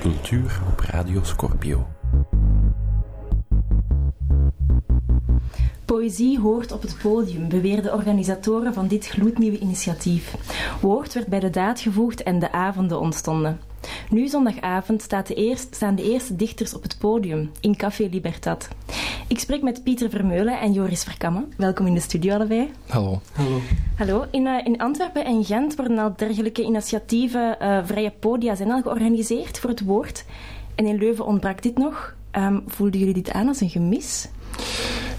Cultuur op Radio Scorpio. Poëzie hoort op het podium, beweerden organisatoren van dit gloednieuwe initiatief. Woord werd bij de daad gevoegd en de avonden ontstonden. Nu zondagavond staat staan de eerste dichters op het podium in Café Libertad. Ik spreek met Pieter Vermeulen en Joris Verkamme. Welkom in de studio allebei. Hallo. Hallo. Hallo. In, uh, in Antwerpen en Gent worden al dergelijke initiatieven, uh, vrije podia, zijn al georganiseerd voor het woord. En in Leuven ontbrak dit nog. Um, voelden jullie dit aan als een gemis?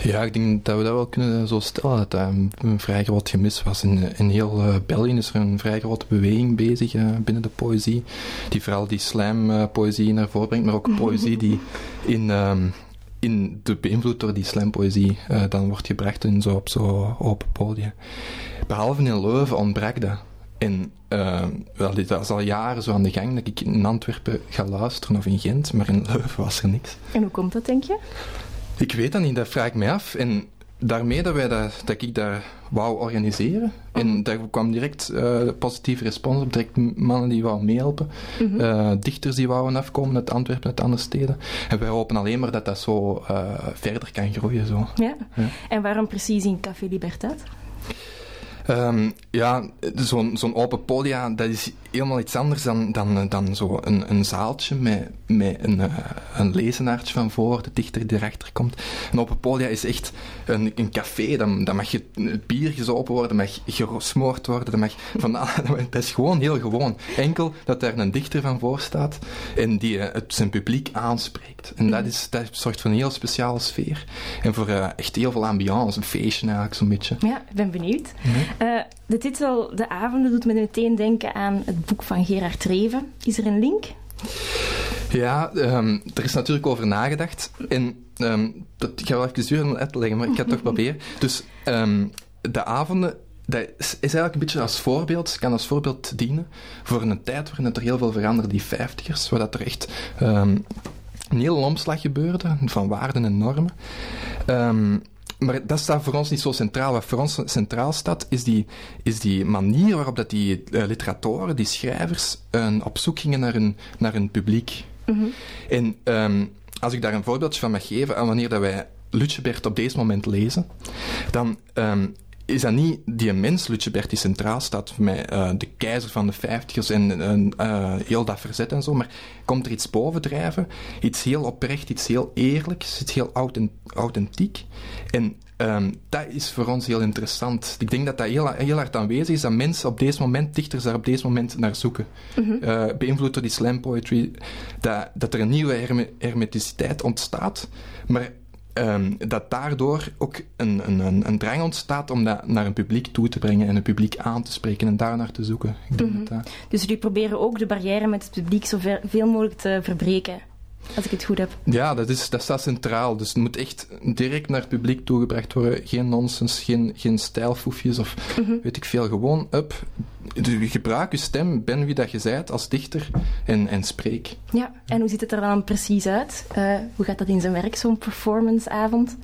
Ja, ik denk dat we dat wel kunnen zo stellen, dat dat een, vrij groot gemis was. In, in heel uh, België is er een vrij grote beweging bezig uh, binnen de poëzie, die vooral die slam-poëzie naar voren brengt, maar ook poëzie die in, um, in de beïnvloed door die slampoëzie uh, dan wordt gebracht in zo, op zo'n open podium. Behalve in Leuven ontbrak dat. En uh, wel, dit is al jaren zo aan de gang dat ik in Antwerpen ga luisteren of in Gent, maar in Leuven was er niks. En hoe komt dat, denk je? Ik weet dat niet, dat vraag ik mij af. En daarmee dat, wij dat, dat ik dat wou organiseren. Oh. En daar kwam direct uh, positieve respons op. Direct mannen die wou meehelpen. Mm -hmm. uh, dichters die wouden afkomen uit Antwerpen, uit andere steden. En wij hopen alleen maar dat dat zo uh, verder kan groeien. Zo. Ja. ja. En waarom precies in Café Libertad? Um, ja, zo'n zo'n open podia, dat is helemaal iets anders dan, dan, dan zo een, een zaaltje met, met een, uh, een lezenaartje van voor, de dichter die erachter komt. Een open podia is echt een, een café, dan, dan mag je bier gezopen worden, mag gesmoord worden, dan mag van, dat is gewoon heel gewoon. Enkel dat daar een dichter van voor staat en die uh, het zijn publiek aanspreekt. En dat, is, dat zorgt voor een heel speciale sfeer. En voor uh, echt heel veel ambiance, een feestje eigenlijk zo'n beetje. Ja, ik ben benieuwd. Mm -hmm. Uh, de titel De Avonden doet me meteen denken aan het boek van Gerard Reven. Is er een link? Ja, um, er is natuurlijk over nagedacht. En um, dat ik ga wel even duren om uit te leggen, maar ik ga het toch proberen. Dus um, de avonden dat is eigenlijk een beetje als voorbeeld, kan als voorbeeld dienen voor een tijd waarin er heel veel veranderde, die vijftigers, waar dat er echt um, een hele omslag gebeurde van waarden en normen. Um, maar dat staat voor ons niet zo centraal. Wat voor ons centraal staat, is die, is die manier waarop dat die uh, literatoren, die schrijvers, uh, op zoek gingen naar hun, naar hun publiek. Mm -hmm. En um, als ik daar een voorbeeldje van mag geven, aan wanneer dat wij Lutjebert op deze moment lezen, dan um, is dat niet die mens, Lutjebert, die centraal staat met uh, de keizer van de vijftigers en uh, heel dat verzet en zo, maar komt er iets bovendrijven, iets heel oprecht, iets heel eerlijks, iets heel authentiek. En um, dat is voor ons heel interessant. Ik denk dat dat heel, heel hard aanwezig is, dat mensen op deze moment, dichters daar op deze moment naar zoeken. Mm -hmm. uh, beïnvloed door die slam poetry, dat, dat er een nieuwe herme hermeticiteit ontstaat, maar Um, dat daardoor ook een, een, een drang ontstaat om dat naar een publiek toe te brengen en een publiek aan te spreken en daar naar te zoeken. Ik denk mm -hmm. dat, dus jullie proberen ook de barrière met het publiek zoveel mogelijk te verbreken? Als ik het goed heb. Ja, dat, is, dat staat centraal. Dus het moet echt direct naar het publiek toegebracht worden. Geen nonsens, geen, geen stijlfoefjes of mm -hmm. weet ik veel. Gewoon, up, gebruik je stem, ben wie dat je bent als dichter en, en spreek. Ja, en hoe ziet het er dan precies uit? Uh, hoe gaat dat in zijn werk, zo'n performanceavond?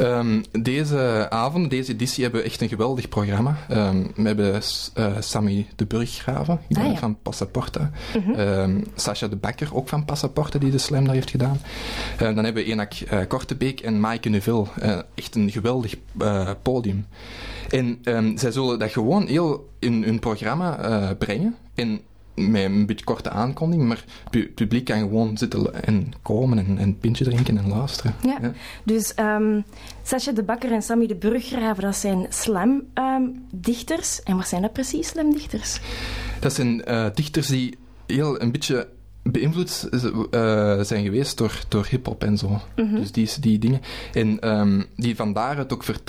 Um, deze avond, deze editie, hebben we echt een geweldig programma. Um, we hebben uh, Sammy de Burggraven ah, ja. van Passaporta. Mm -hmm. um, Sascha de Bakker, ook van Passaporta, die de slam daar heeft gedaan. Uh, dan hebben we Enak uh, Kortebeek en Maaike Neuville. Uh, echt een geweldig podium. En zij zullen dat gewoon heel in hun programma uh, brengen. En met een beetje korte aankondiging, maar het publiek kan gewoon zitten en komen en een pintje drinken en luisteren. Ja, ja. dus um, Sascha de Bakker en Sammy de Burggraven, dat zijn slamdichters. Um, en wat zijn dat precies, slamdichters? Dat zijn uh, dichters die heel een beetje beïnvloed uh, zijn geweest door, door hip-hop en zo. Mm -hmm. Dus die, die dingen. En um, die vandaar het ook vertrekken